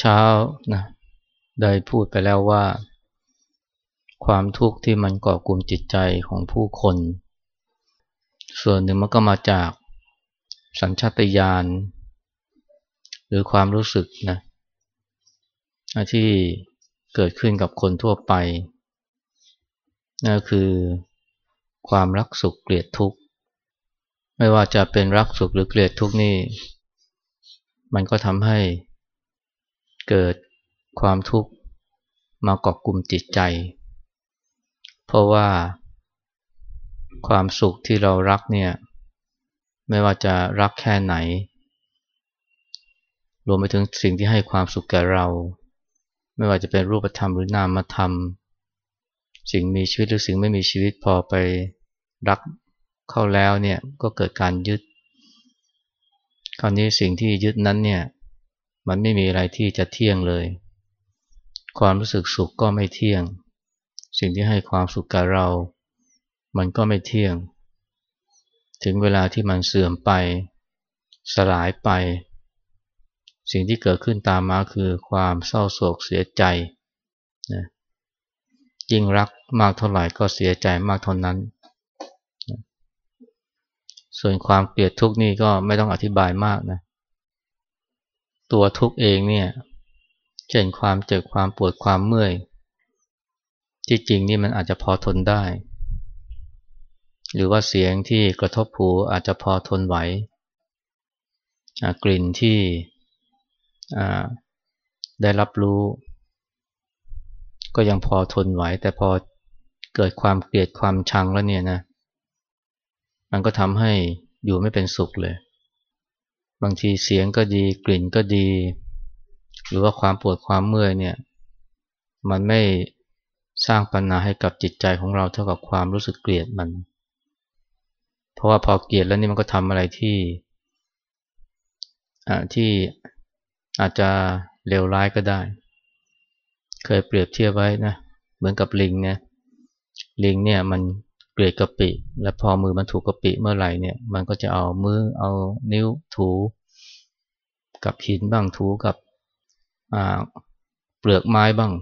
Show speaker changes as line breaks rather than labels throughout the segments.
เช้านะได้พูดไปแล้วว่า ความทุกข์ที่มันก่อกลุ่มจิตใจของผู้คน ส่วนหนึ่งมันก็มาจากสัญชาตญาณหรือความรู้สึกนะที่เกิดขึ้นกับคนทั่วไปนั่นคือความรักสุขเกลียดทุกข์ ไม่ว่าจะเป็นรักสุขหรือเกลียดทุกข์นี่ มันก็ทำให้ เกิดความทุกข์มาเกาะกลุ่มจิตใจ เพราะว่า ความสุขที่เรารักเนี่ย ไม่ว่าจะรักแค่ไหน รวมไปถึงสิ่งที่ให้ความสุขแก่เรา ไม่ว่าจะเป็นรูปธรรมหรือนามธรรมสิ่งมีชีวิตหรือสิ่งไม่มีชีวิตพอไปรักเข้าแล้วเนี่ยก็เกิดการยึด คราวนี้สิ่งที่ยึดนั้นเนี่ย มันไม่มีอะไรที่จะเที่ยงเลย ความรู้สึกสุขก็ไม่เที่ยง สิ่งที่ให้ความสุขกับเรา มันก็ไม่เที่ยง ถึงเวลาที่มันเสื่อมไป สลายไป สิ่งที่เกิดขึ้นตามมาคือความเศร้าโศกเสียใจนะยิ่งรักมากเท่าไหร่ก็เสียใจมากเท่านั้นส่วนความเกลียดทุกข์นี่ก็ไม่ต้องอธิบายมากนะ ตัวทุกข์เองเนี่ยเช่นความเจ็บความปวดความเมื่อย ที่จริงนี่มันอาจจะพอทนได้ หรือว่าเสียงที่กระทบหูอาจจะพอทนไหวกลิ่นที่ได้รับรู้ ก็ยังพอทนไหว แต่พอเกิดความเกลียดความชังแล้วเนี่ยนะมันก็ทำให้อยู่ไม่เป็นสุขเลย บางทีเสียงก็ดีกลิ่นก็ดี หรือว่าความปวดความเมื่อยเนี่ย มันไม่สร้างปัญหาให้กับจิตใจของเราเท่ากับความรู้สึกเกลียดมัน เพราะว่าพอเกลียดแล้วนี่มันก็ทำอะไรที่ที่อาจจะเลวร้ายก็ได้ เคยเปรียบเทียบไว้นะ เหมือนกับลิงเนี่ย ลิงเนี่ยมัน กลียดกะปิ และพอมือมันถูกกะปิเมื่อไหร่เนี่ย มันก็จะเอามือเอานิ้วถู กับหินบ้างถูกับเปลือกไม้บ้าง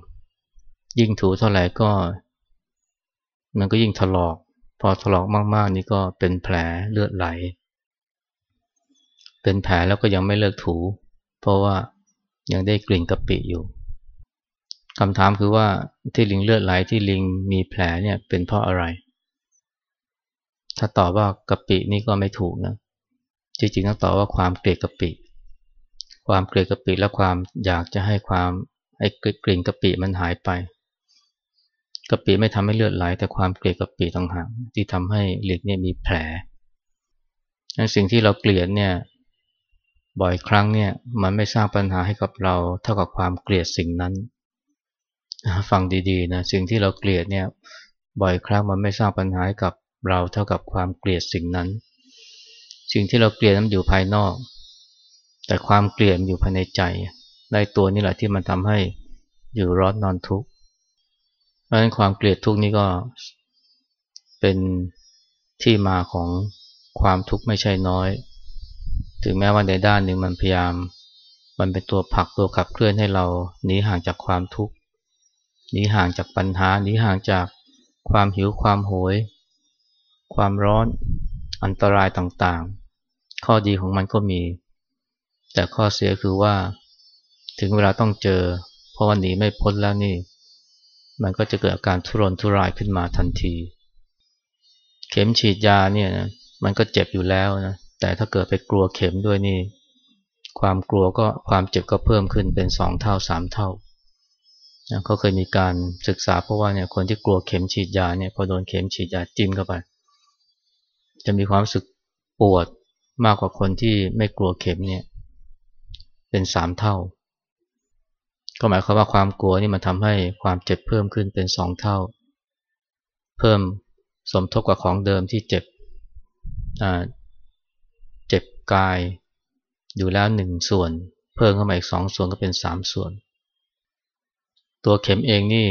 ยิ่งถูเท่าไหร่ก็ มันก็ยิ่งถลอก พอถลอกมากๆ นี่ก็เป็นแผลเลือดไหล เป็นแผลแล้วก็ยังไม่เลิกถู เพราะว่ายังได้กลิ่นกะปิอยู่คำถามคือว่าที่ลิงเลือดไหลที่ลิงมีแผลเนี่ยเป็นเพราะอะไร ถ้าตอบว่ากะปินี่ก็ไม่ถูกนะ จริงๆต้องตอบว่าความเกลียดกะปิ ความเกลียดกะปิและความอยากจะให้ความให้กลิ่นกะปิมันหายไปกะปิไม่ทำให้เลือดไหล แต่ความเกลียดกะปิต่างหากที่ทำให้เล็กเนี่ยมีแผลสิ่งที่เราเกลียดเนี่ยบ่อยครั้งเนี่ยมันไม่สร้างปัญหาให้กับเราเท่ากับความเกลียดสิ่งนั้นฟังดีๆนะสิ่งที่เราเกลียดเนี่ยบ่อยครั้งมันไม่สร้างปัญหาให้กับ เราเท่ากับความเกลียดสิ่งนั้น สิ่งที่เราเกลียดนั้นอยู่ภายนอก แต่ความเกลียดอยู่ภายในใจในตัวนี่แหละที่มันทำให้อยู่ร้อนนอนทุกข์เพราะฉะนั้นความเกลียดทุกข์นี้ก็เป็นที่มาของความทุกข์ไม่ใช่น้อย ถึงแม้ว่าในด้านหนึ่งมันพยายาม มันเป็นตัวผลักตัวขับเคลื่อนให้เราหนีห่างจากความทุกข์หนีห่างจากปัญหาหนีห่างจากความหิวความโหย ความร้อนอันตรายต่างๆ ข้อดีของมันก็มี แต่ข้อเสียคือว่า ถึงเวลาต้องเจอ เพราะวันนี้ไม่พ้นแล้วนี่ มันก็จะเกิดอาการทุรนทุรายขึ้นมาทันที เข็มฉีดยาเนี่ยมันก็เจ็บอยู่แล้วนะแต่ถ้าเกิดไปกลัวเข็มด้วยนี่ ความกลัวก็ความเจ็บก็เพิ่มขึ้นเป็นสองเท่าสามเท่าเขาเคยมีการศึกษาเพราะว่าเนี่ยคนที่กลัวเข็มฉีดยาเนี่ยพอโดนเข็มฉีดยาจิ้มเข้าไป จะมีความรู้สึกปวดมากกว่าคนที่ไม่กลัวเข็มเนี่ยเป็นสามเท่า ก็หมายความว่าความกลัวนี่มันทำให้ความเจ็บเพิ่มขึ้นเป็นสองเท่า เพิ่มสมทบกับของเดิมที่เจ็บเจ็บกายอยู่แล้วหนึ่งส่วน เพิ่มเข้ามาอีกสองส่วนก็เป็นสามส่วน ตัวเข็มเองนี่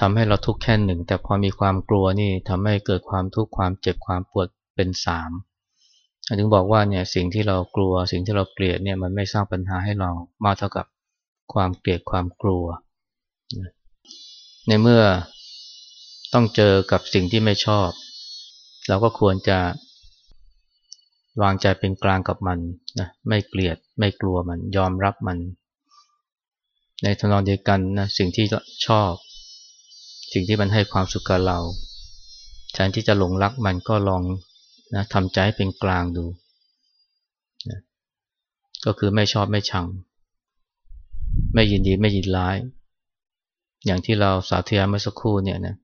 ทำให้เราทุกข์แค่หนึ่งแต่พอมีความกลัวนี่ทำให้เกิดความทุกข์ความเจ็บความปวดเป็นสามถึงบอกว่าเนี่ยสิ่งที่เรากลัวสิ่งที่เราเกลียดเนี่ยมันไม่สร้างปัญหาให้เรามากเท่ากับความเกลียดความกลัว ในเมื่อต้องเจอกับสิ่งที่ไม่ชอบ เราก็ควรจะวางใจเป็นกลางกับมันนะไม่เกลียดไม่กลัวมันยอมรับมัน ในทนองเดียวกันนะสิ่งที่ชอบ สิ่งที่มันให้ความสุขกับเราแทนที่จะหลงรักมันก็ลองนะทำใจให้เป็นกลางดูนะก็คือไม่ชอบไม่ชัง ไม่ยินดีไม่ยินร้าย อย่างที่เราสาธยายเมื่อสักครู่เนี่ยนะ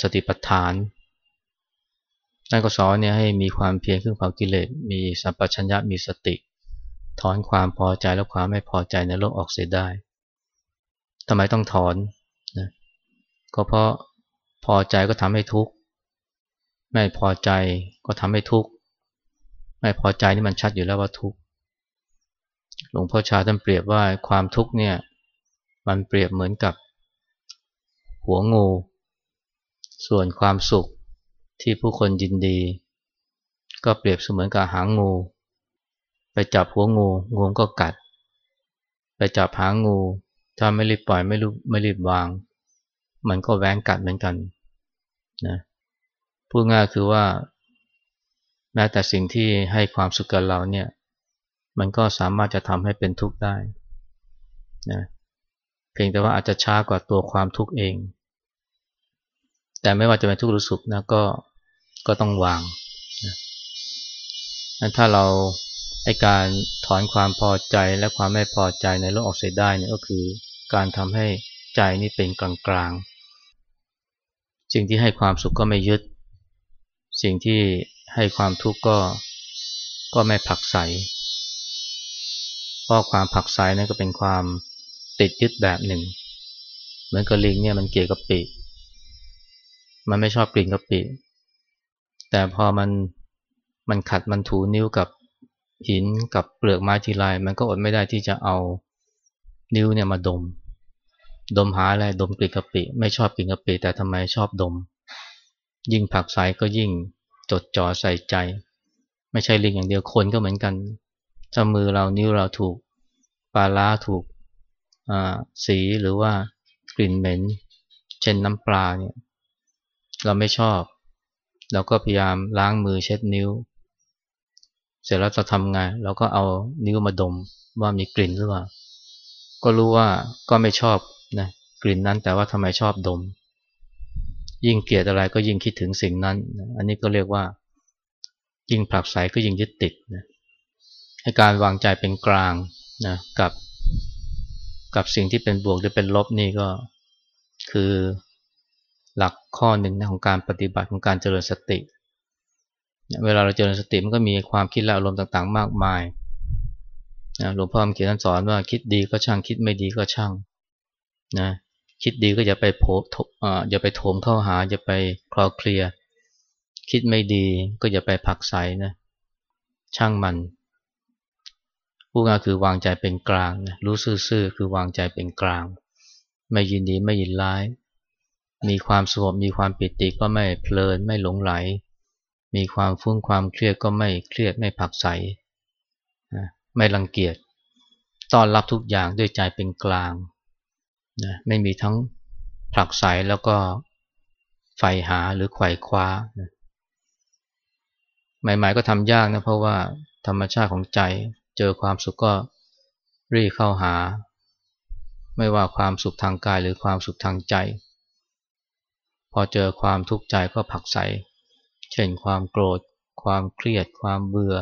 สติปัฏฐานท่านก็สอนเนี่ยให้มีความเพียรขึ้นเผากิเลส มีสัมปชัญญะมีสติ ถอนความพอใจและความไม่พอใจในโลกออกเสียได้ทำไมต้องถอน ก็เพราะพอใจก็ทำให้ทุกข์ ไม่พอใจก็ทำให้ทุกข์ ไม่พอใจนี่มันชัดอยู่แล้วว่าทุกข์ หลวงพ่อชาท่านเปรียบว่าความทุกข์เนี่ยมันเปรียบเหมือนกับ หัวงู ส่วนความสุขที่ผู้คนยินดี ก็เปรียบเสมือนกับหางงู ไปจับหัวงู งูก็กัด ไปจับหางงู ถ้าไม่รีบปล่อยไม่รู้ไม่รีบวาง มันก็แว้งกัดเหมือนกันนะพูดง่ายคือว่า แม้แต่สิ่งที่ให้ความสุขกับเราเนี่ย มันก็สามารถจะทำให้เป็นทุกข์ได้นะเพียงแต่ว่าอาจจะช้ากว่าตัวความทุกข์เอง แต่ไม่ว่าจะเป็นทุกข์หรือสุขนะก็ก็ต้องวางนะถ้าเราไอการถอนความพอใจและความไม่พอใจในโลกออกเสียได้เนี่ยก็คือการทำให้ใจนี่เป็นกลางกลาง สิ่งที่ให้ความสุขก็ไม่ยึด สิ่งที่ให้ความทุกข์ก็ก็ไม่ผักใสเพราะความผักใสนั่นก็เป็นความติดยึดแบบหนึ่ง เหมือนกับลิงเนี่ยมันเกี่ยวกับปีกมันไม่ชอบกลิ่นกะปิ แต่พอมันมันขัดมันถูนิ้วกับหินกับเปลือกไม้ทีไรมันก็อดไม่ได้ที่จะเอานิ้วเนี่ยมาดม ดมหาอะไรดมกลิ่นกะปิ ไม่ชอบกลิ่นกะปิ แต่ทำไมชอบดม ยิ่งผักใสก็ยิ่งจดจ่อใส่ใจ ไม่ใช่ลิงอย่างเดียวคนก็เหมือนกันถ้ามือเรานิ้วเราถูกปลาล้าถูกสีหรือว่ากลิ่นเหม็น เช่นน้ำปลาเนี่ยเราไม่ชอบ เราก็พยายามล้างมือเช็ดนิ้ว เสร็จแล้วจะทำไงเราก็เอานิ้วมาดมว่ามีกลิ่นหรือเปล่าก็รู้ว่าก็ไม่ชอบ นะกลิ่นนั้นแต่ว่าทำไมชอบดม ยิ่งเกลียดอะไรก็ยิ่งคิดถึงสิ่งนั้น อันนี้ก็เรียกว่า ยิ่งผลักไสก็ยิ่งยึดติดนะให้การวางใจเป็นกลางนะกับ กับสิ่งที่เป็นบวกหรือเป็นลบนี่ก็คือหลักข้อหนึ่งนะของการปฏิบัติของการเจริญสติ เวลาเราเจริญสติมันก็มีความคิดและอารมณ์ต่างๆ มากมายหลวงพ่อเขียนท่านสอนว่าคิดดีก็ช่างคิดไม่ดีก็ช่าง นะคิดดีก็อย่าไปโผล่อย่าไปโถมเข้าหาอย่าไปคลอเคลียคิดไม่ดีก็อย่าไปผักใสนะช่างมันผู้งานคือวางใจเป็นกลางนะรู้ซื่อๆคือวางใจเป็นกลาง ไม่ยินดีไม่ยินร้าย มีความสงบมีความปิติก็ไม่เพลินไม่หลงไหล มีความฟุ้งความเครียดก็ไม่เครียดไม่ผักใสไม่รังเกียจต้อนรับทุกอย่างด้วยใจเป็นกลาง นะไม่มีทั้งผลักใสแล้วก็ใฝ่หาหรือไขว่คว้านะใหม่ๆก็ทำยากนะเพราะว่าธรรมชาติของใจเจอความสุขก็รีเข้าหา ไม่ว่าความสุขทางกายหรือความสุขทางใจ พอเจอความทุกข์ใจก็ผักใสเช่นความโกรธ ความเครียด ความเบื่อ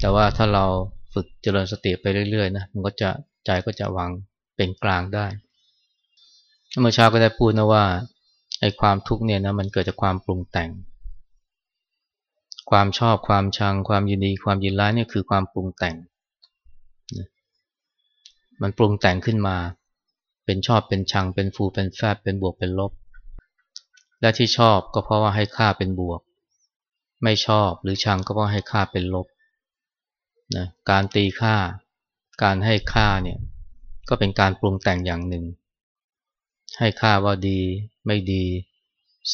แต่ว่าถ้าเราฝึกเจริญสติไปเรื่อยๆนะมันก็จะใจก็จะวาง เป็นกลางได้ เมื่อเช้าก็ได้พูดนะว่าไอ้ความทุกข์เนี่ยนะมันเกิดจากความปรุงแต่ง ความชอบความชัง ความยินดี ความยินร้ายเนี่ยคือความปรุงแต่ง มันปรุงแต่งขึ้นมา เป็นชอบเป็นชัง เป็นฟูเป็นแฟบเป็นบวกเป็นลบ และที่ชอบก็เพราะว่าให้ค่าเป็นบวก ไม่ชอบหรือชังก็เพราะให้ค่าเป็นลบนะการตีค่า การให้ค่าเนี่ย ก็เป็นการปรุงแต่งอย่างหนึ่ง ให้ค่าว่าดีไม่ดี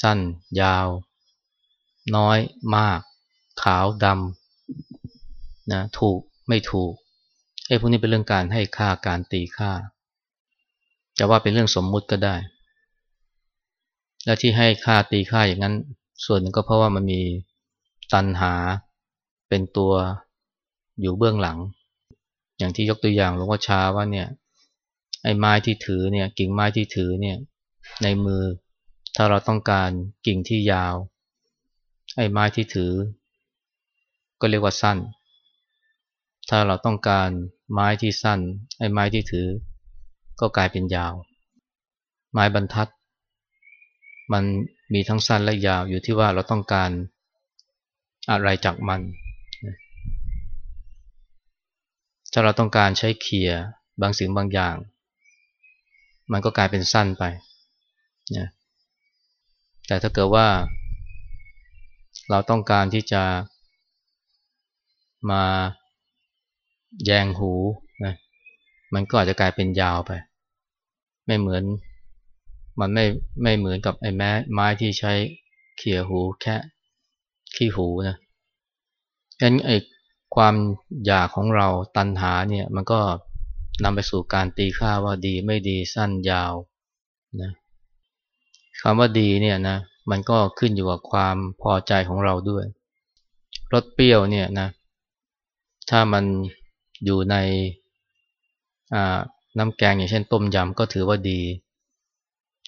สั้น ยาว น้อย มาก ขาวดำนะถูกไม่ถูกไอ้พวกนี้เป็นเรื่องการให้ค่าการตีค่าจะว่าเป็นเรื่องสมมุติก็ได้ และที่ให้ค่าตีค่าอย่างนั้น ส่วนหนึ่งก็เพราะว่ามันมีตันหาเป็นตัวอยู่เบื้องหลัง อย่างที่ยกตัวอย่างหลวงพ่อชาว่าเนี่ย ไอ้ไม้ที่ถือเนี่ยกิ่งไม้ที่ถือเนี่ยในมือถ้าเราต้องการกิ่งที่ยาว ไอ้ไม้ที่ถือ ก็เรียกว่าสั้น ถ้าเราต้องการไม้ที่สั้น ไอ้ไม้ที่ถือ ก็กลายเป็นยาว ไม้บรรทัด มันมีทั้งสั้นและยาวอยู่ที่ว่าเราต้องการอะไรจากมัน ถ้าเราต้องการใช้เขี่ยบางสิ่งบางอย่าง มันก็กลายเป็นสั้นไปนะแต่ถ้าเกิดว่า เราต้องการที่จะมาแยงหูนะมันก็อาจจะกลายเป็นยาวไป ไม่เหมือน มันไม่ไม่เหมือนกับไอ้แม้ไม้ที่ใช้เขี่ยหูแค่ขี้หูนะฉะนั้นไอ้ความอยากของเราตันหาเนี่ยมันก็ นำไปสู่การตีค่าว่าดีไม่ดีสั้นยาวนะคำว่าดีเนี่ยนะมันก็ขึ้นอยู่กับความพอใจของเราด้วยรสเปรี้ยวเนี่ยนะถ้ามันอยู่ในน้ำแกงอย่างเช่นต้มยำก็ถือว่าดี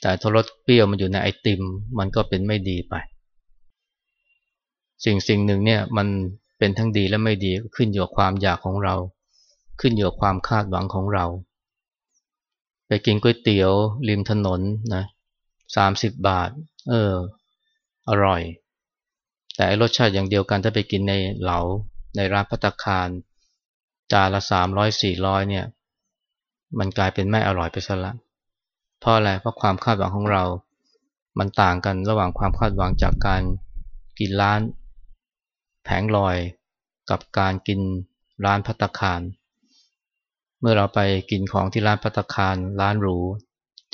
แต่ถ้ารสเปรี้ยวมันอยู่ในไอติม มันก็เป็นไม่ดีไป สิ่งสิ่งหนึ่งเนี่ยมันเป็นทั้งดีและไม่ดีขึ้นอยู่กับความอยากของเรา ขึ้นอยู่กับความคาดหวังของเรา ไปกินก๋วยเตี๋ยวริมถนนนะสามสิบบาท เออ อร่อย แต่รสชาติอย่างเดียวกันถ้าไปกินในเหลาในร้านพัตคารจานละสามร้อยสี่ร้อยเนี่ย มันกลายเป็นไม่อร่อยไปซะละเพราะอะไรเพราะความคาดหวังของเรา มันต่างกันระหว่างความคาดหวังจากการกินร้าน แผงลอยกับการกินร้านพัตคาร เมื่อเราไปกินของที่ร้านพัตคารร้านหรู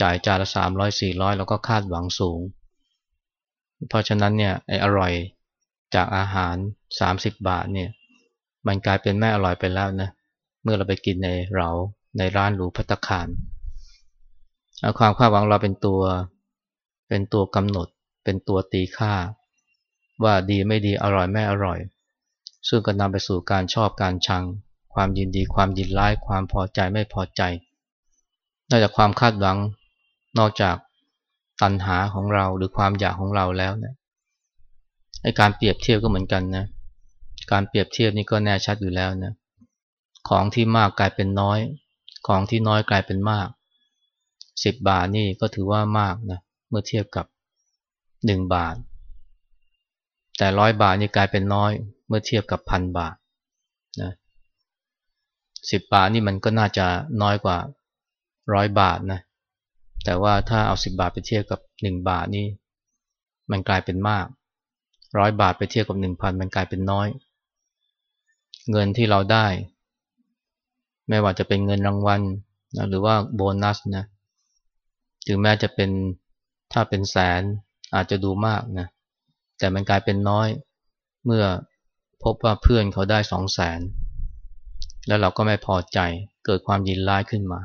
จ่ายจานละสามร้อยสี่ร้อยเราก็คาดหวังสูง เพราะฉะนั้นเนี่ยไอ้อร่อยจากอาหารสามสิบบาทเนี่ยมันกลายเป็นไม่อร่อยไปแล้วนะเมื่อเราไปกินในเราในร้านหรูพัตคารความคาดหวังเราเป็นตัว เป็นตัวกำหนด เป็นตัวตีค่า ว่าดีไม่ดีอร่อยไม่อร่อย ซึ่งก็นำไปสู่การชอบการชัง ความยินดี ความยินร้าย ความพอใจไม่พอใจ นอกจากความคาดหวัง นอกจากตัณหาของเราหรือความอยากของเราแล้วเนะี่ยไอการเปรียบเทียบก็เหมือนกันนะการเปรียบเทียบนี่ก็แน่ชัดอยู่แล้วนะของที่มากกลายเป็นน้อย ของที่น้อยกลายเป็นมากสิบบาทนี่ก็ถือว่ามากนะเมื่อเทียบกับหนึ่งบาท แต่ร้อยบาทนี่กลายเป็นน้อย เมื่อเทียบกับพันบาท สิบบาทนี่มันก็น่าจะน้อยกว่าร้อยบาทนะ แต่ว่าถ้าเอาสิบบาทไปเทียบกับหนึ่งบาทนี่มันกลายเป็นมากร้อยบาทไปเทียบกับหนึ่งพันมันกลายเป็นน้อย เงินที่เราได้ ไม่ว่าจะเป็นเงินรางวัลนะหรือว่าโบนัสนะถึงแม้จะเป็นถ้าเป็นแสนอาจจะดูมากนะแต่มันกลายเป็นน้อยเมื่อพบว่าเพื่อนเขาได้สองแสน แล้วเราก็ไม่พอใจเกิดความยินร้ายขึ้นมา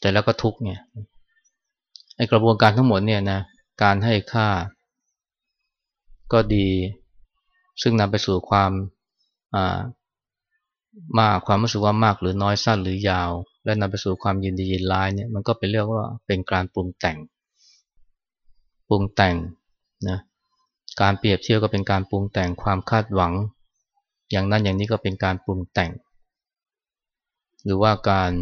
แต่แล้วก็ทุกเนี่ยไอกระบวนการทั้งหมดเนี่ยนะการให้ค่า ก็ดี ซึ่งนำไปสู่ความมากความรู้สึกว่ามากหรือน้อยสั้นหรือยาว และนำไปสู่ความยินดียินร้ายเนี่ยมันก็เป็นเรียกว่าเป็นการปรุงแต่ง ปรุงแต่งนะการเปรียบเทียบก็เป็นการปรุงแต่งความคาดหวัง อย่างนั้นอย่างนี้ก็เป็นการปรุงแต่ง หรือว่าการ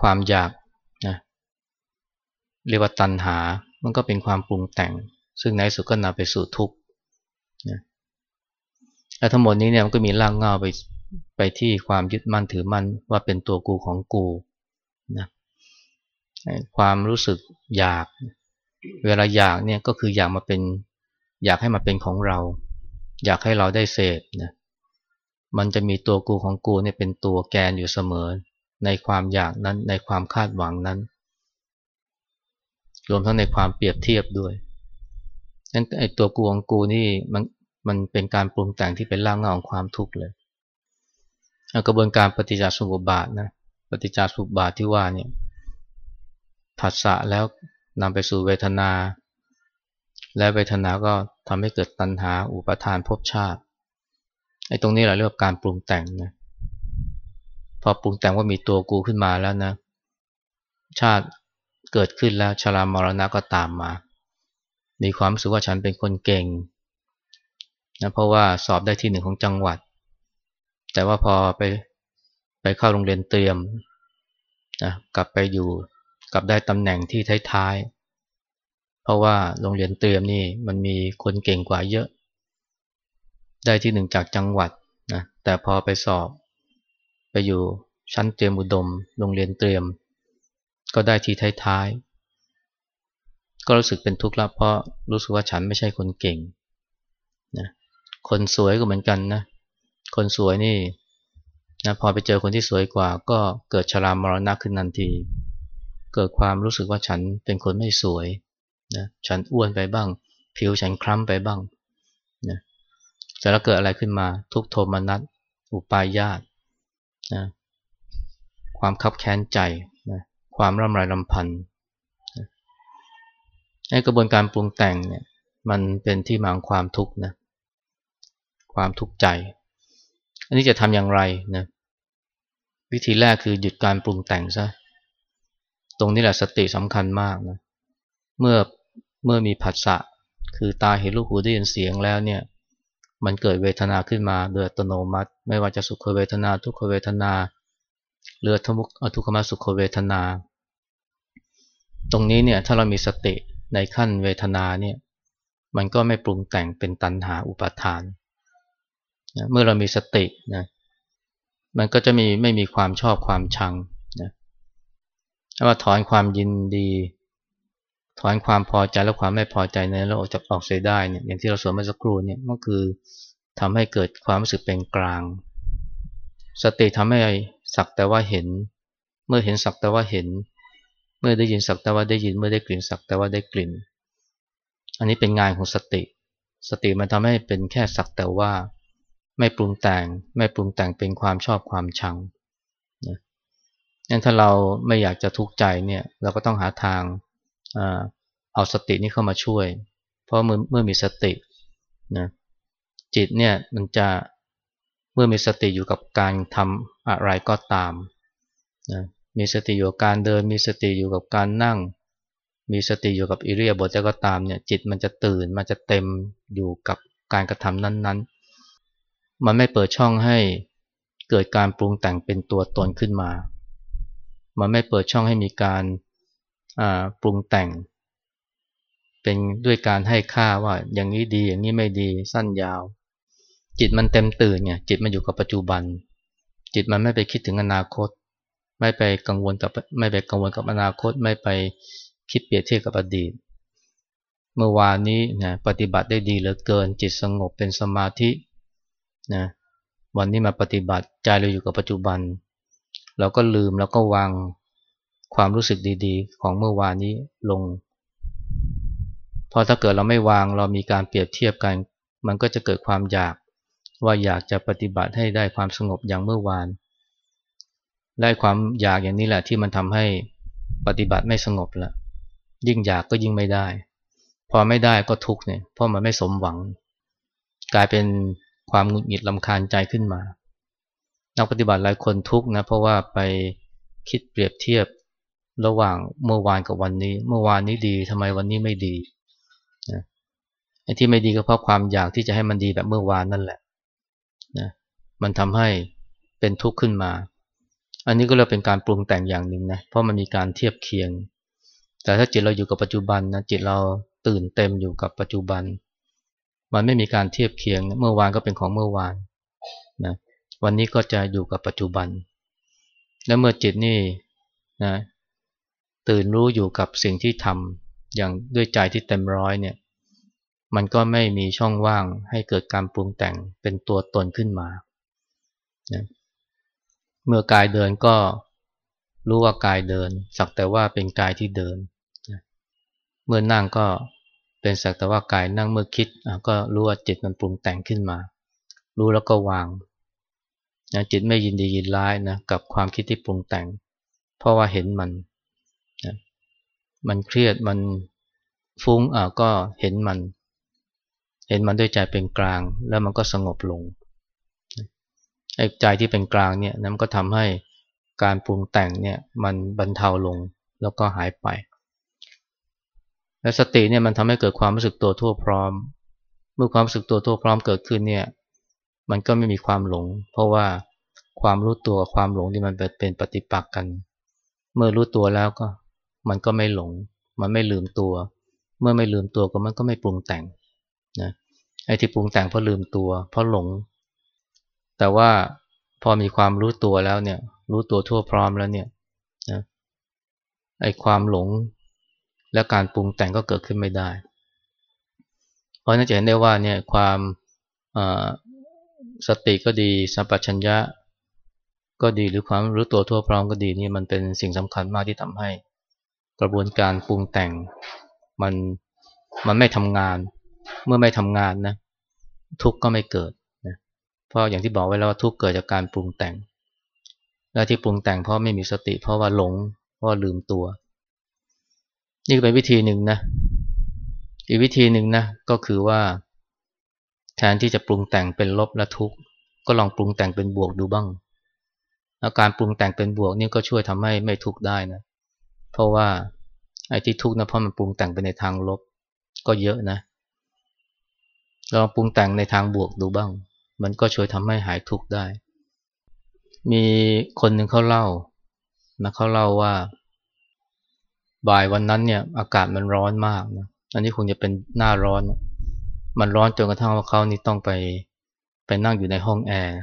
ความอยากนะเรียกว่าตัณหา มันก็เป็นความปรุงแต่ง ซึ่งในสุดก็นำไปสู่ทุกข์นะและทั้งหมดนี้เนี่ยมันก็มีร่างเงาไปไปที่ความยึดมั่นถือมั่นว่าเป็นตัวกูของกูนะความรู้สึกอยาก เวลาอยากเนี่ยก็คืออยากมาเป็น อยากให้มาเป็นของเรา อยากให้เราได้เสพนะ มันจะมีตัวกูของกูเนี่ยเป็นตัวแกนอยู่เสมอ ในความอยากนั้นในความคาดหวังนั้น รวมทั้งในความเปรียบเทียบด้วยนั้นไอตัวกูของกูนี่มันมันเป็นการปรุงแต่งที่เป็นร่างเงาของความทุกข์เลยกระบวนการปฏิจจสมุปบาทนะปฏิจจสมุปบาทที่ว่าเนี่ยผัสสะแล้วนำไปสู่เวทนา และเวทนาก็ทำให้เกิดตัณหาอุปทานภพชาติ ไอ้ตรงนี้เราเรียกว่าการปรุงแต่งนะพอปรุงแต่งว่ามีตัวกูขึ้นมาแล้วนะ ชาติเกิดขึ้นแล้วชรามรณะก็ตามมา มีความรู้สึกว่าฉันเป็นคนเก่งนะเพราะว่าสอบได้ที่หนึ่งของจังหวัด แต่ว่าพอไปไปเข้าโรงเรียนเตรียมนะกลับไปอยู่กลับได้ตำแหน่งที่ท้ายๆ เพราะว่าโรงเรียนเตรียมนี่มันมีคนเก่งกว่าเยอะ ได้ที่หนึ่งจากจังหวัดนะแต่พอไปสอบ ไปอยู่ชั้นเตรียมอุดม โรงเรียนเตรียม ก็ได้ที่ท้ายๆ ก็รู้สึกเป็นทุกข์ละเพราะรู้สึกว่าฉันไม่ใช่คนเก่งนะคนสวยก็เหมือนกันนะ คนสวยนี่นะพอไปเจอคนที่สวยกว่า ก็เกิดชรามรณะขึ้นทันที เกิดความรู้สึกว่าฉันเป็นคนไม่สวยนะฉันอ้วนไปบ้าง ผิวฉันคล้ำไปบ้าง จะแล้วเกิดอะไรขึ้นมา ทุกโทมนัสอุปายาตนะความคับแค้นใจนะความร่ำไรลำพันธ์ไอ้กระบวนการปรุงแต่งเนี่ยมันเป็นที่มาของความทุกข์นะความทุกข์ใจ อันนี้จะทำอย่างไรนะวิธีแรกคือหยุดการปรุงแต่งซะตรงนี้แหละสติสำคัญมากนะเมื่อเมื่อมีผัสสะคือตาเห็นรูปหูได้ยินเสียงแล้วเนี่ย มันเกิดเวทนาขึ้นมาโดยอัตโนมัติ ไม่ว่าจะสุขเวทนา ทุกขเวทนาเรือทมุกทุกขมสุขเวทนา ตรงนี้เนี่ยถ้าเรามีสติในขั้นเวทนาเนี่ยมันก็ไม่ปรุงแต่งเป็นตัณหาอุปาทานนะเมื่อเรามีสตินะมันก็จะมีไม่มีความชอบความชังนะว่าถอนความยินดี ถอนความพอใจและความไม่พอใจในเราออกจากออกเสียได้เนี่ยอย่างที่เราสวนเมื่อสักครู่เนี่ยก็คือทำให้เกิดความรู้สึกเป็นกลาง สติทำให้สักแต่ว่าเห็น เมื่อเห็นสักแต่ว่าเห็น เมื่อได้ยินสักแต่ว่าได้ยิน เมื่อได้กลิ่นสักแต่ว่าได้กลิ่น อันนี้เป็นงานของสติ สติมันทำให้เป็นแค่สักแต่ว่าไม่ปรุงแต่ง ไม่ปรุงแต่งเป็นความชอบความชังนะงั้นถ้าเราไม่อยากจะทุกข์ใจเนี่ยเราก็ต้องหาทาง เอาสตินี้เข้ามาช่วย เพราะเมื่อเมื่อมีสตินะจิตเนี่ยมันจะเมื่อมีสติอยู่กับการทำอะไรก็ตามนะมีสติอยู่กับการเดิน มีสติอยู่กับการนั่ง มีสติอยู่กับอิเรียบทก็ตามเนี่ยจิตมันจะตื่นมันจะเต็มอยู่กับการกระทำนั้น ๆ มันไม่เปิดช่องให้เกิดการปรุงแต่งเป็นตัวตนขึ้นมา มันไม่เปิดช่องให้มีการ ปรุงแต่ง เป็นด้วยการให้ค่าว่าอย่างนี้ดีอย่างนี้ไม่ดีสั้นยาว จิตมันเต็มตื่นไงจิตมันอยู่กับปัจจุบัน จิตมันไม่ไปคิดถึงอนาคต ไม่ไปกังวลกับไม่ไปกังวลกับอนาคต ไม่ไปคิดเปรียบเทียบกับอดีต เมื่อวานนี้นะปฏิบัติได้ดีเหลือเกิน จิตสงบเป็นสมาธินะวันนี้มาปฏิบัติใจเราอยู่กับปัจจุบัน เราก็ลืมแล้วก็วาง ความรู้สึกดีๆ ของเมื่อวานนี้ลง เพราะถ้าเกิดเราไม่วางเรามีการเปรียบเทียบกัน มันก็จะเกิดความอยากว่าอยากจะปฏิบัติให้ได้ความสงบอย่างเมื่อวาน ได้ความอยากอย่างนี้แหละที่มันทำให้ปฏิบัติไม่สงบละยิ่งอยากก็ยิ่งไม่ได้ พอไม่ได้ก็ทุกเนี่ยเพราะมันไม่สมหวัง กลายเป็นความหงุดหงิดลำคาญใจขึ้นมา นักปฏิบัติหลายคนทุกนะเพราะว่าไปคิดเปรียบเทียบ ระหว่างเมื่อวานกับวันนี้ เมื่อวานนี้ดีทำไมวันนี้ไม่ดีนะไอ้ที่ไม่ดีก็เพราะความอยากที่จะให้มันดีแบบเมื่อวานนั่นแหละนะมันทำให้เป็นทุกข์ขึ้นมา อันนี้ก็เรียกเป็นการปรุงแต่งอย่างหนึ่งนะ เพราะมันมีการเทียบเคียง แต่ถ้าจิตเราอยู่กับปัจจุบันนะจิตเราตื่นเต็มอยู่กับปัจจุบัน มันไม่มีการเทียบเคียง เมื่อวานก็เป็นของเมื่อวานนะวันนี้ก็จะอยู่กับปัจจุบัน และเมื่อจิตนี่นะ ตื่นรู้อยู่กับสิ่งที่ทำอย่างด้วยใจที่เต็มร้อยเนี่ยมันก็ไม่มีช่องว่างให้เกิดการปรุงแต่งเป็นตัวตนขึ้นมานะเมื่อกายเดินก็รู้ว่ากายเดิน สักแต่ว่าเป็นกายที่เดินนะเมื่อนั่งก็เป็นสักแต่ว่ากายนั่งเมื่อคิดก็รู้ว่าจิตมันปรุงแต่งขึ้นมา รู้แล้วก็วางนะจิตไม่ยินดียินร้ายนะกับความคิดที่ปรุงแต่ง เพราะว่าเห็นมัน มันเครียดมันฟุ้งอ่าก็เห็นมัน เห็นมันด้วยใจเป็นกลาง แล้วมันก็สงบลงไอ้ใจที่เป็นกลางเนี่ยนั้นก็ทำให้การปรุงแต่งเนี่ยมันบรรเทาลงแล้วก็หายไป และสติเนี่ยมันทำให้เกิดความรู้สึกตัวทั่วพร้อม เมื่อความรู้สึกตัวทั่วพร้อมเกิดขึ้นเนี่ยมันก็ไม่มีความหลง เพราะว่าความรู้ตัวความหลงที่มันเป็นปฏิปักษ์กัน เมื่อรู้ตัวแล้วก็ มันก็ไม่หลง มันไม่ลืมตัว เมื่อไม่ลืมตัวก็มันก็ไม่ปรุงแต่งนะไอ้ที่ปรุงแต่งเพราะลืมตัว เพราะหลง แต่ว่าพอมีความรู้ตัวแล้วเนี่ย รู้ตัวทั่วพร้อมแล้วเนี่ยนะไอ้ความหลงและการปรุงแต่งก็เกิดขึ้นไม่ได้ เพราะนั่นจะเห็นได้ว่าเนี่ยความสติก็ดีสัมปชัญญะก็ดีหรือความรู้ตัวทั่วพร้อมก็ดีนี่มันเป็นสิ่งสำคัญมากที่ทำให้ กระบวนการปรุงแต่งมันมันไม่ทำงาน เมื่อไม่ทำงานนะทุกข์ก็ไม่เกิดนะเพราะอย่างที่บอกไว้แล้วว่าทุกข์เกิดจากการปรุงแต่ง และที่ปรุงแต่งเพราะไม่มีสติ เพราะว่าหลง เพราะาลืมตัว นี่เป็นวิธีหนึ่งนะ อีกวิธีหนึ่งนะก็คือว่า แทนที่จะปรุงแต่งเป็นลบและทุกข์ก็ลองปรุงแต่งเป็นบวกดูบ้างอาการปรุงแต่งเป็นบวกนี่ก็ช่วยทำให้ไม่ทุกข์ได้นะ เพราะว่าไอ้ที่ทุกข์นะเพราะมันปรุงแต่งไปในทางลบ ก็เยอะนะลองปรุงแต่งในทางบวกดูบ้าง มันก็ช่วยทำให้หายทุกข์ได้ มีคนหนึ่งเขาเล่านะเขาเล่าว่า บ่ายวันนั้นเนี่ย อากาศมันร้อนมากนะอันนี้คงจะเป็นหน้าร้อน มันร้อนจนกระทั่งว่าเขานี่ต้องไปไปนั่งอยู่ในห้องแอร์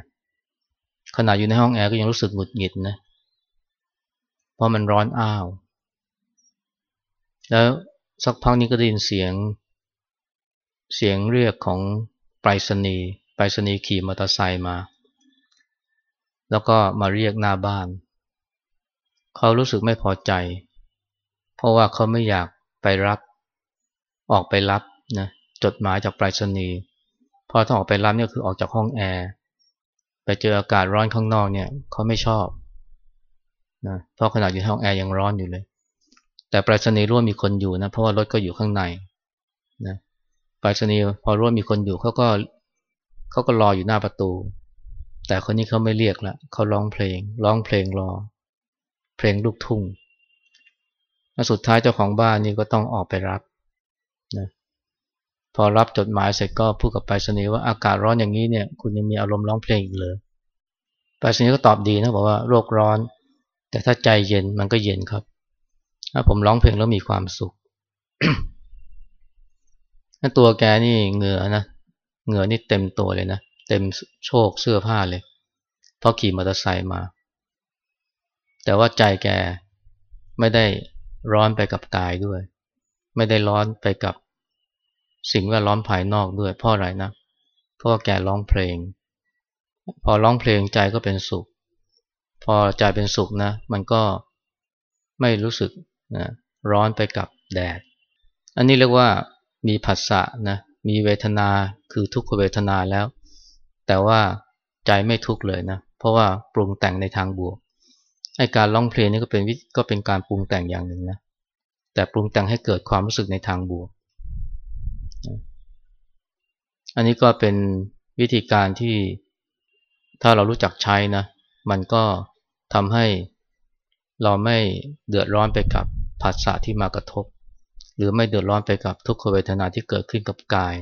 ขณะอยู่ในห้องแอร์ก็ยังรู้สึกหงุดหงิดนะเพราะมันร้อนอ้าว แล้วสักพักนี้ก็ได้ยินเสียง เสียงเรียกของไปรษณีย์ไปรษณีย์ขี่มอเตอร์ไซค์มา แล้วก็มาเรียกหน้าบ้าน เขารู้สึกไม่พอใจ เพราะว่าเขาไม่อยากไปรับ ออกไปรับนะจดหมายจากไปรษณีย์พอต้องออกไปรับเนี่ยคือออกจากห้องแอร์ไปเจออากาศร้อนข้างนอกเนี่ยเขาไม่ชอบนะเพราะขนาดอยู่ห้องแอร์ยังร้อนอยู่เลย แต่ปรษณีย์ร่วมมีคนอยู่นะ เพราะว่ารถก็อยู่ข้างในนะปรษณีย์พอร่วมมีคนอยู่เขาก็เขาก็รออยู่หน้าประตู แต่คนนี้เขาไม่เรียกละเขาร้องเพลง ร้องเพลงรอ เพลงลูกทุ่งแล้วสุดท้ายเจ้าของบ้านนี่ก็ต้องออกไปรับนะพอรับจดหมายเสร็จก็พูดกับไปรษณีย์ว่าอากาศร้อนอย่างนี้เนี่ย คุณยังมีอารมณ์ร้องเพลงอีกเลยไปรษณีย์ก็ตอบดีนะบอกว่าโรคร้อน แต่ถ้าใจเย็นมันก็เย็นครับ ถ้าผมร้องเพลงแล้วมีความสุขตัวแกนี่เหงื่อนะเหงื่อนี่เต็มตัวเลยนะเต็มโชคเสื้อผ้าเลยเพราะขี่มอเตอร์ไซค์มา แต่ว่าใจแกไม่ได้ร้อนไปกับกายด้วย ไม่ได้ร้อนไปกับสิ่งแวดล้อมภายนอกด้วยเพราะอะไรนะเพราะแกร้องเพลง พอร้องเพลงใจก็เป็นสุข พอใจเป็นสุขนะ มันก็ไม่รู้สึก นะร้อนไปกับแดด อันนี้เรียกว่ามีผัสสะนะมีเวทนาคือทุกขเวทนาแล้ว แต่ว่าใจไม่ทุกข์เลยนะเพราะว่าปรุงแต่งในทางบวกไอการร้องเพลงนี่ก็เป็นก็เป็นการปรุงแต่งอย่างหนึ่งนะแต่ปรุงแต่งให้เกิดความรู้สึกในทางบวก อันนี้ก็เป็นวิธีการที่ถ้าเรารู้จักใช้นะ มันก็ทำให้เราไม่เดือดร้อนไปกับ ผัสสะที่มากระทบ หรือไม่เดือดร้อนไปกับทุกขเวทนาที่เกิดขึ้นกับกาย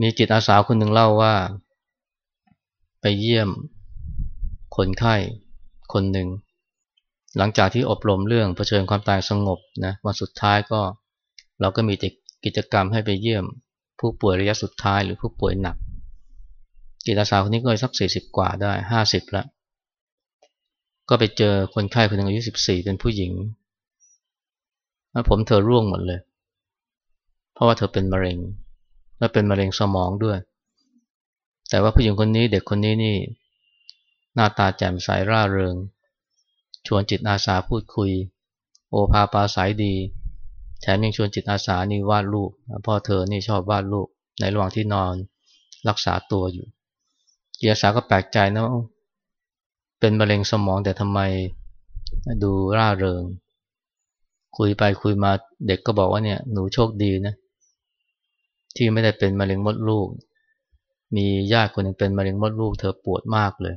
มีจิตอาสาคนหนึ่งเล่าว่า ไปเยี่ยม คนไข้คนหนึ่ง หลังจากที่อบรมเรื่องเผชิญความตายสงบนะวันสุดท้ายก็เราก็มีกิจกรรมให้ไปเยี่ยม ผู้ป่วยระยะสุดท้ายหรือผู้ป่วยหนัก จิตอาสาคนนี้ก็สักสี่สิบกว่าได้ห้าสิบแล้วก็ไปเจอคนไข้คนหนึ่งอายุสิบสี่เป็นผู้หญิง ผมเธอร่วงหมดเลย เพราะว่าเธอเป็นมะเร็ง และเป็นมะเร็งสมองด้วย แต่ว่าผู้หญิงคนนี้เด็กคนนี้นี่ หน้าตาแจ่มใสร่าเริง ชวนจิตอาสาพูดคุย โอภาปาสายดี แถมยังชวนจิตอาสานี่วาดรูปพ่อเธอนี่ชอบวาดรูปในระหว่างที่นอนรักษาตัวอยู่จิตอาสาก็แปลกใจนะว่าเป็นมะเร็งสมองแต่ทำไมดูร่าเริง คุยไปคุยมาเด็กก็บอกว่าเนี่ยหนูโชคดีนะ ที่ไม่ได้เป็นมะเร็งมดลูก มีญาติคนหนึ่งเป็นมะเร็งมดลูก เธอปวดมากเลย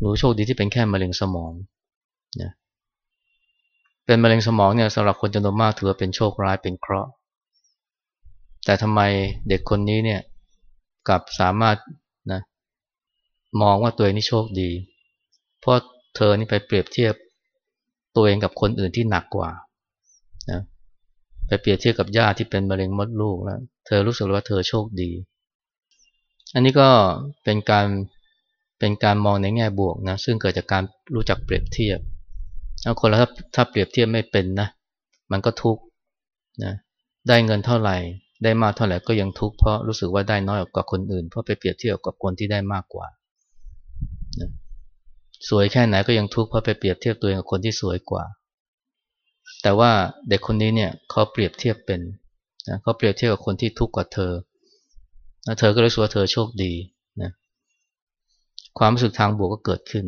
หนูโชคดีที่เป็นแค่มะเร็งสมองนะเป็นมะเร็งสมองเนี่ยสำหรับคนจำนวนมากถือว่าเป็นโชคร้ายเป็นเคราะห์แต่ทำไมเด็กคนนี้เนี่ยกลับสามารถนะมองว่าตัวเองนี่โชคดี เพราะเธอนี่ไปเปรียบเทียบ ตัวเองกับคนอื่นที่หนักกว่านะไปเปรียบเทียบกับญาติที่เป็นมะเร็งมดลูกแล้วเธอรู้สึกว่าเธอโชคดี อันนี้ก็เป็นการเป็นการมองในแง่บวกนะซึ่งเกิดจากการรู้จักเปรียบเทียบคนเราถ้าถ้าเปรียบเทียบไม่เป็นนะ มันก็ทุกข์นะได้เงินเท่าไหร่ ได้มากเท่าไหร่ก็ยังทุกข์เพราะรู้สึกว่าได้น้อยกว่าคนอื่น เพราะไปเปรียบเทียบกับคนที่ได้มากกว่านะ สวยแค่ไหนก็ยังทุกข์เพราะไปเปรียบเทียบตัวเองกับคนที่สวยกว่า แต่ว่าเด็กคนนี้เนี่ยเขาเปรียบเทียบเป็นนะเขาเปรียบเทียบกับคนที่ทุกข์กว่าเธอเธอก็เลยรู้สึกว่าเธอโชคดีนะความรู้สึกทางบวกก็เกิดขึ้น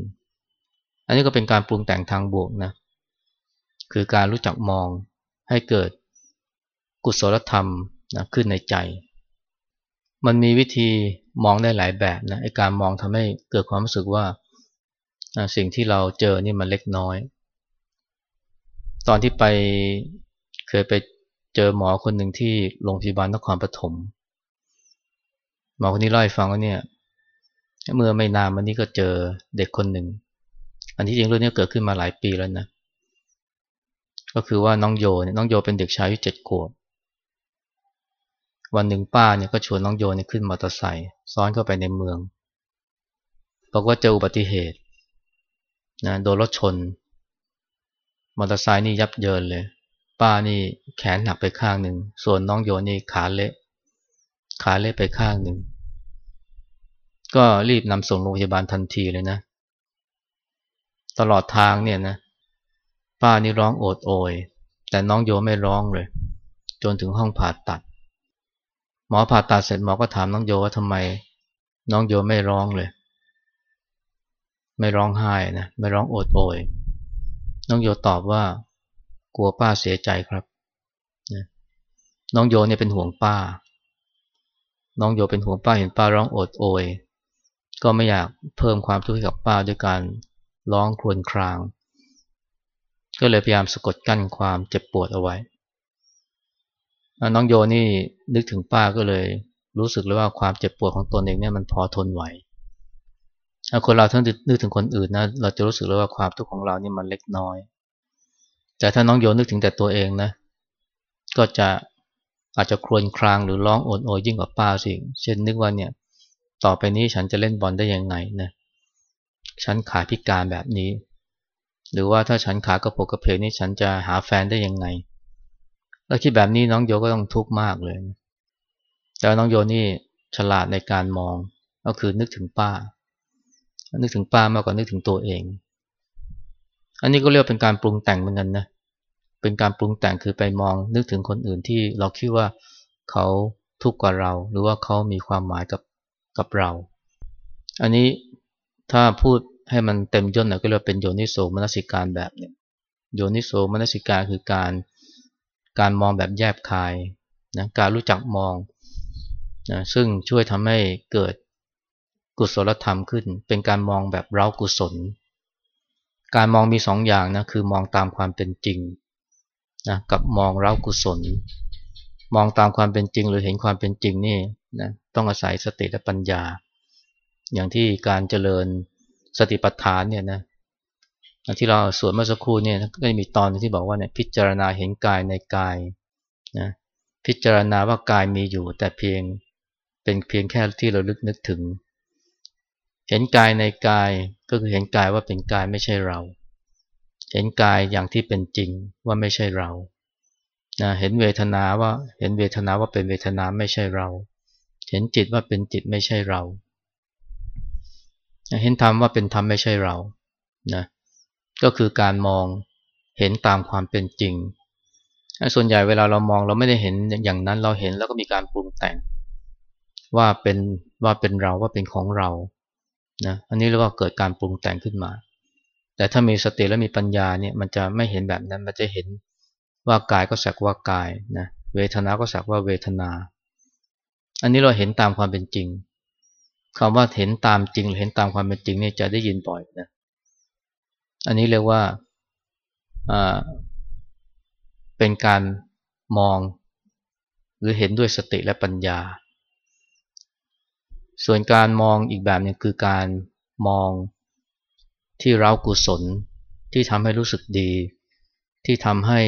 อันนี้ก็เป็นการปรุงแต่งทางบวกนะคือการรู้จักมองให้เกิดกุศลธรรมนะขึ้นในใจ มันมีวิธีมองได้หลายแบบนะไอการมองทำให้เกิดความรู้สึกว่า สิ่งที่เราเจอนี่มันเล็กน้อย ตอนที่ไปเคยไปเจอหมอคนหนึ่งที่โรงพยาบาลนครปฐมหมอคนนี้เล่าให้ฟังว่าเนี่ยเมื่อไม่นานมานี้ก็เจอเด็กคนหนึ่ง อันที่จริงเรื่องนี้เกิดขึ้นมาหลายปีแล้วนะ ก็คือว่าน้องโยเนี่ยน้องโยเป็นเด็กชายอายุเจ็ดขวบ วันหนึ่งป้าเนี่ยก็ชวนน้องโยเนี่ยขึ้นมอเตอร์ไซค์ซ้อนเข้าไปในเมืองบอกว่าเจออุบัติเหตุ นะโดนรถชน มอเตอร์ไซค์นี่ยับเยินเลย ป้านี่แขนหักไปข้างหนึ่ง ส่วนน้องโยนี่ขาเละ ขาเละไปข้างหนึ่ง ก็รีบนำส่งโรงพยาบาลทันทีเลยนะ ตลอดทางเนี่ยนะ ป้านี่ร้องโอดโอย แต่น้องโยไม่ร้องเลย จนถึงห้องผ่าตัด หมอผ่าตัดเสร็จหมอก็ถามน้องโยว่าทำไม น้องโยไม่ร้องเลย ไม่ร้องไห้นะไม่ร้องโอดโอยน้องโยตอบว่ากลัวป้าเสียใจครับน้องโยเนี่ยเป็นห่วงป้า น้องโยเป็นห่วงป้าเห็นป้าร้องโอดโอย ก็ไม่อยากเพิ่มความทุกข์ให้กับป้าด้วยการร้องครวญคราง ก็เลยพยายามสะกดกั้นความเจ็บปวดเอาไว้ น้องโยนี่นึกถึงป้าก็เลยรู้สึกเลยว่าความเจ็บปวดของตนเองเนี่ยมันพอทนไหว คนเราถ้านึกถึงคนอื่นนะเราจะรู้สึกเลยว่าความทุกข์ของเรานี่มันเล็กน้อย แต่ถ้าน้องโยนนึกถึงแต่ตัวเองนะ ก็จะอาจจะครวญครางหรือร้องโอดโอยยิ่งกว่าป้าสิเช่นนึกว่าเนี่ยต่อไปนี้ฉันจะเล่นบอลได้ยังไงนะฉันขาพิการแบบนี้ หรือว่าถ้าฉันขากระโปกกระเพกนี่ฉันจะหาแฟนได้ยังไง แล้วคิดแบบนี้น้องโยก็ต้องทุกข์มากเลย แต่น้องโยนี่ฉลาดในการมองก็คือนึกถึงป้า นึกถึงป้ามากกว่านึกถึงตัวเอง อันนี้ก็เรียกเป็นการปรุงแต่งเหมือนกันนะ เป็นการปรุงแต่งคือไปมองนึกถึงคนอื่นที่เราคิดว่าเขาทุกข์กว่าเรา หรือว่าเขามีความหมายกับกับเรา อันนี้ถ้าพูดให้มันเต็มย่นหน่อยก็เรียกเป็นโยนิโสมนสิการแบบเนี่ยโยนิโสมนสิการคือการการมองแบบแยบคายนะการรู้จักมองนะซึ่งช่วยทำให้เกิด กุศลธรรมขึ้น เป็นการมองแบบเร้ากุศล การมองมีสองอย่างนะคือมองตามความเป็นจริงนะกับมองเร้ากุศล มองตามความเป็นจริงหรือเห็นความเป็นจริงนี่นะต้องอาศัยสติและปัญญา อย่างที่การเจริญสติปัฏฐานเนี่ยนะที่เราสวดเมื่อสักครู่เนี่ยก็มีตอนที่บอกว่าเนี่ยพิจารณาเห็นกายในกายนะพิจารณาว่ากายมีอยู่ แต่เพียงเป็นเพียงแค่ที่เราลึกนึกถึง เห็นกายในกายก็คือเห็นกายว่าเป็นกายไม่ใช่เรา เห็นกายอย่างที่เป็นจริงว่าไม่ใช่เรานะเห็นเวทนาว่าเห็นเวทนาว่าเป็นเวทนาไม่ใช่เรา เห็นจิตว่าเป็นจิตไม่ใช่เรา เห็นธรรมว่าเป็นธรรมไม่ใช่เรานะก็คือการมองเห็นตามความเป็นจริง ส่วนใหญ่เวลาเรามองเราไม่ได้เห็นอย่างนั้นเราเห็นแล้วก็มีการปรุงแต่ง ว่าเป็นว่าเป็นเราว่าเป็นของเรา นะอันนี้เรียกว่าเกิดการปรุงแต่งขึ้นมา แต่ถ้ามีสติและมีปัญญาเนี่ยมันจะไม่เห็นแบบนั้นมันจะเห็นว่ากายก็สักว่ากายนะเวทนาก็สักว่าเวทนา อันนี้เราเห็นตามความเป็นจริงคำว่าเห็นตามจริงหรือเห็นตามความเป็นจริงเนี่ยจะได้ยินบ่อยนะอันนี้เรียกว่าเป็นการมองหรือเห็นด้วยสติและปัญญา ส่วนการมองอีกแบบนึงคือการมองที่เรากุศล ที่ทำให้รู้สึกดี ที่ทำให้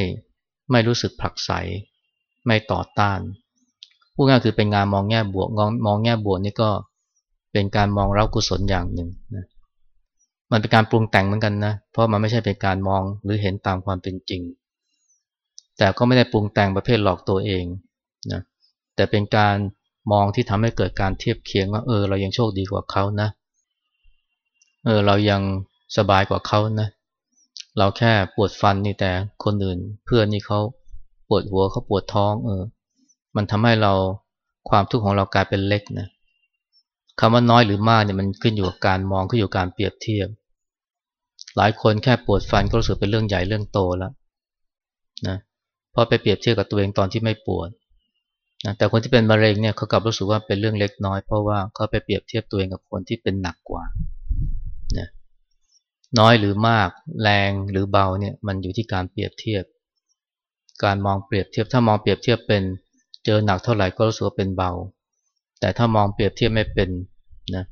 ไม่รู้สึกผลักไส ไม่ต่อต้านพูดง่ายคือเป็นงานมองแง่บวกมองแง่บวกนี่ก็เป็นการมองเรากุศลอย่างหนึ่งนะมันเป็นการปรุงแต่งเหมือนกันนะเพราะมันไม่ใช่เป็นการมองหรือเห็นตามความเป็นจริง แต่ก็ไม่ได้ปรุงแต่งประเภทหลอกตัวเองนะแต่เป็นการ มองที่ทำให้เกิดการเทียบเคียงว่าเออเรายังโชคดีกว่าเขานะ เออเรายังสบายกว่าเขานะ เราแค่ปวดฟันนี่แต่คนอื่น เพื่อนนี่เขาปวดหัวเขาปวดท้อง เออ มันทำให้เราความทุกข์ของเรากลายเป็นเล็กนะคำว่าน้อยหรือมากเนี่ยมันขึ้นอยู่กับการมองขึ้นอยู่กับการเปรียบเทียบ หลายคนแค่ปวดฟันก็รู้สึกเป็นเรื่องใหญ่เรื่องโตแล้วนะพอไปเปรียบเทียบกับตัวเองตอนที่ไม่ปวด นะแต่คนที่เป็นมะเร็งเนี่ยเขากลับรู้สึกว่าเป็นเรื่องเล็กน้อย เพราะว่าเขาไปเปรียบเทียบตัวเองกับคนที่เป็นหนักกว่านะน้อยหรือมาก แรงหรือเบาเนี่ยมันอยู่ที่การเปรียบเทียบ การมองเปรียบเทียบถ้ามองเปรียบเทียบเป็นเจอหนักเท่าไหร่ก็รู้สึกว่าเป็นเบา แต่ถ้ามองเปรียบเทียบไม่เป็นนะ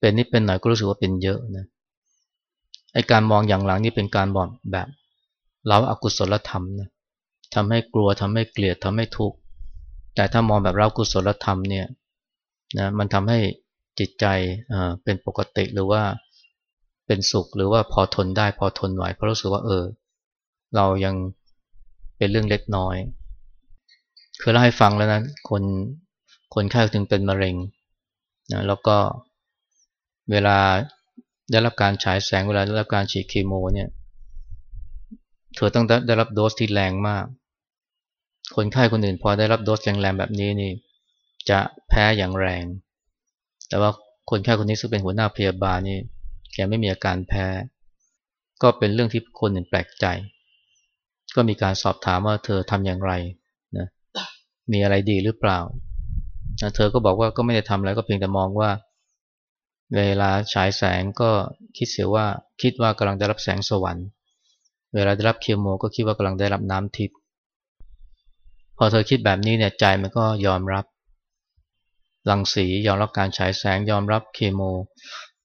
เป็นนิดเป็นหน่อยก็รู้สึกว่าเป็นเยอะนะไอการมองอย่างหลังนี่เป็นการมองแบบเราอากุศลธรรมนะทำให้กลัวทำให้เกลียดทำให้ทุกข์ แต่ถ้ามองแบบเรากุศลธรรมเนี่ยนะมันทำให้จิตใจเป็นปกติหรือว่าเป็นสุขหรือว่าพอทนได้พอทนไหวเพราะรู้สึกว่าเออ เรายังเป็นเรื่องเล็กน้อยเคยเล่าให้ฟังแล้วนะคนคนไข้ถึงเป็นมะเร็งนะแล้วก็เวลาได้รับการฉายแสงเวลาได้รับการฉีดคีโมเนี่ยเธอต้องได้รับโดสที่แรงมาก คนไข้คนอื่นพอได้รับโดสแรงๆแบบนี้นี่ จะแพ้อย่างแรง แต่ว่าคนไข้คนนี้ซึ่งเป็นหัวหน้าพยาบาลนี่แกไม่มีอาการแพ้ ก็เป็นเรื่องที่คนอื่นแปลกใจ ก็มีการสอบถามว่าเธอทำอย่างไรนะมีอะไรดีหรือเปล่าเธอก็บอกว่าก็ไม่ได้ทำอะไรก็เพียงแต่มองว่า เวลาฉายแสงก็คิดเสียว่าคิดว่ากำลังได้รับแสงสวรรค์ เวลาได้รับเคมีก็คิดว่ากำลังได้รับน้ำทิพย์ พอเธอคิดแบบนี้เนี่ยใจมันก็ยอมรับรังสียอมรับการฉายแสงยอมรับเคม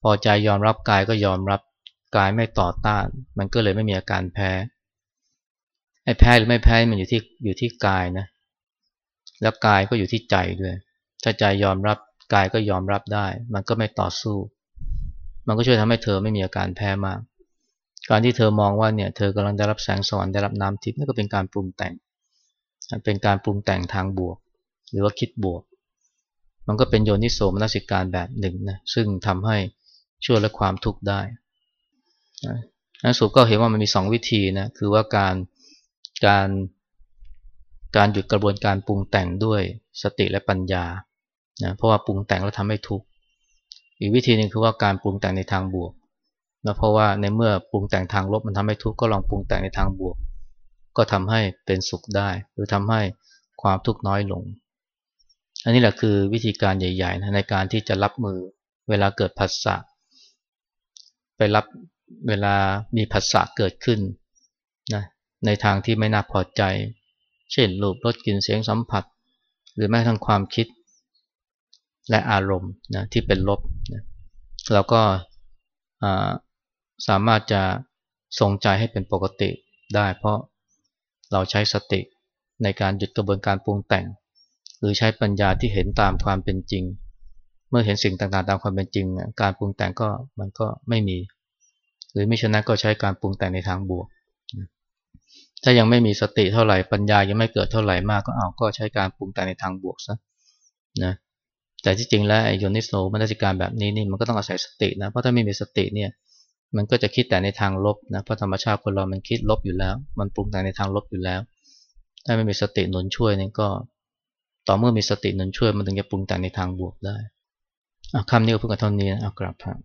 พอใจยอมรับกายก็ยอมรับกายไม่ต่อต้าน มันก็เลยไม่มีอาการแพ้ไอ้แพ้หรือไม่แพ้มันอยู่ที่อยู่ที่กายนะแล้วกายก็อยู่ที่ใจด้วย ถ้าใจยอมรับกายก็ยอมรับได้ มันก็ไม่ต่อสู้ มันก็ช่วยทำให้เธอไม่มีอาการแพ้มาก การที่เธอมองว่าเนี่ยเธอกำลังได้รับแสงสว่างได้รับน้ำทิพย์นั่นก็เป็นการปรุงแต่ง เป็นการปรุงแต่งทางบวก หรือว่าคิดบวก มันก็เป็นโยนิโสมนสิการแบบหนึ่งนะซึ่งทำให้ช่วยลดความทุกข์ได้นักสุก็เห็นว่ามันมีสองวิธีนะคือว่าการการการหยุดกระบวนการปรุงแต่งด้วยสติและปัญญานะเพราะว่าปรุงแต่งแล้วทำให้ทุกข์อีกวิธีหนึ่งคือว่าการปรุงแต่งในทางบวกนะเพราะว่าในเมื่อปรุงแต่งทางลบมันทำให้ทุกข์ก็ลองปรุงแต่งในทางบวก ก็ทำให้เป็นสุขได้ หรือทำให้ความทุกข์น้อยลง อันนี้แหละคือวิธีการใหญ่ๆนะในการที่จะรับมือเวลาเกิดผัสสะไปรับเวลามีผัสสะเกิดขึ้นนะในทางที่ไม่น่าพอใจ เช่นรูปรสกลิ่นเสียงสัมผัส หรือแม้ทั้งความคิด และอารมณ์นะที่เป็นลบนะเราก็สามารถจะทรงใจให้เป็นปกติได้เพราะ เราใช้สติในการหยุดกระบวนการปรุงแต่ง หรือใช้ปัญญาที่เห็นตามความเป็นจริง เมื่อเห็นสิ่งต่างๆ ตามความเป็นจริง การปรุงแต่งก็มันก็ไม่มี หรือไม่ฉะนั้นก็ใช้การปรุงแต่งในทางบวก ถ้ายังไม่มีสติเท่าไหร่ปัญญายังไม่เกิดเท่าไหร่มากก็เอาก็ใช้การปรุงแต่งในทางบวกซะนะแต่ที่จริงแล้วไอโยนิสโสมนสิการแบบนี้นี่มันก็ต้องอาศัยสตินะเพราะถ้าไม่มีสติเนี่ย มันก็จะคิดแต่ในทางลบนะเพราะธรรมชาติคนเรามันคิดลบอยู่แล้ว มันปรุงแต่งในทางลบอยู่แล้ว ถ้าไม่มีสติหนุนช่วยนี่ก็ ต่อเมื่อมีสติหนุนช่วยมันถึงจะปรุงแต่งในทางบวกได้คำนี้ก็เพิ่งกับเท่านี้นะเอากลับคระ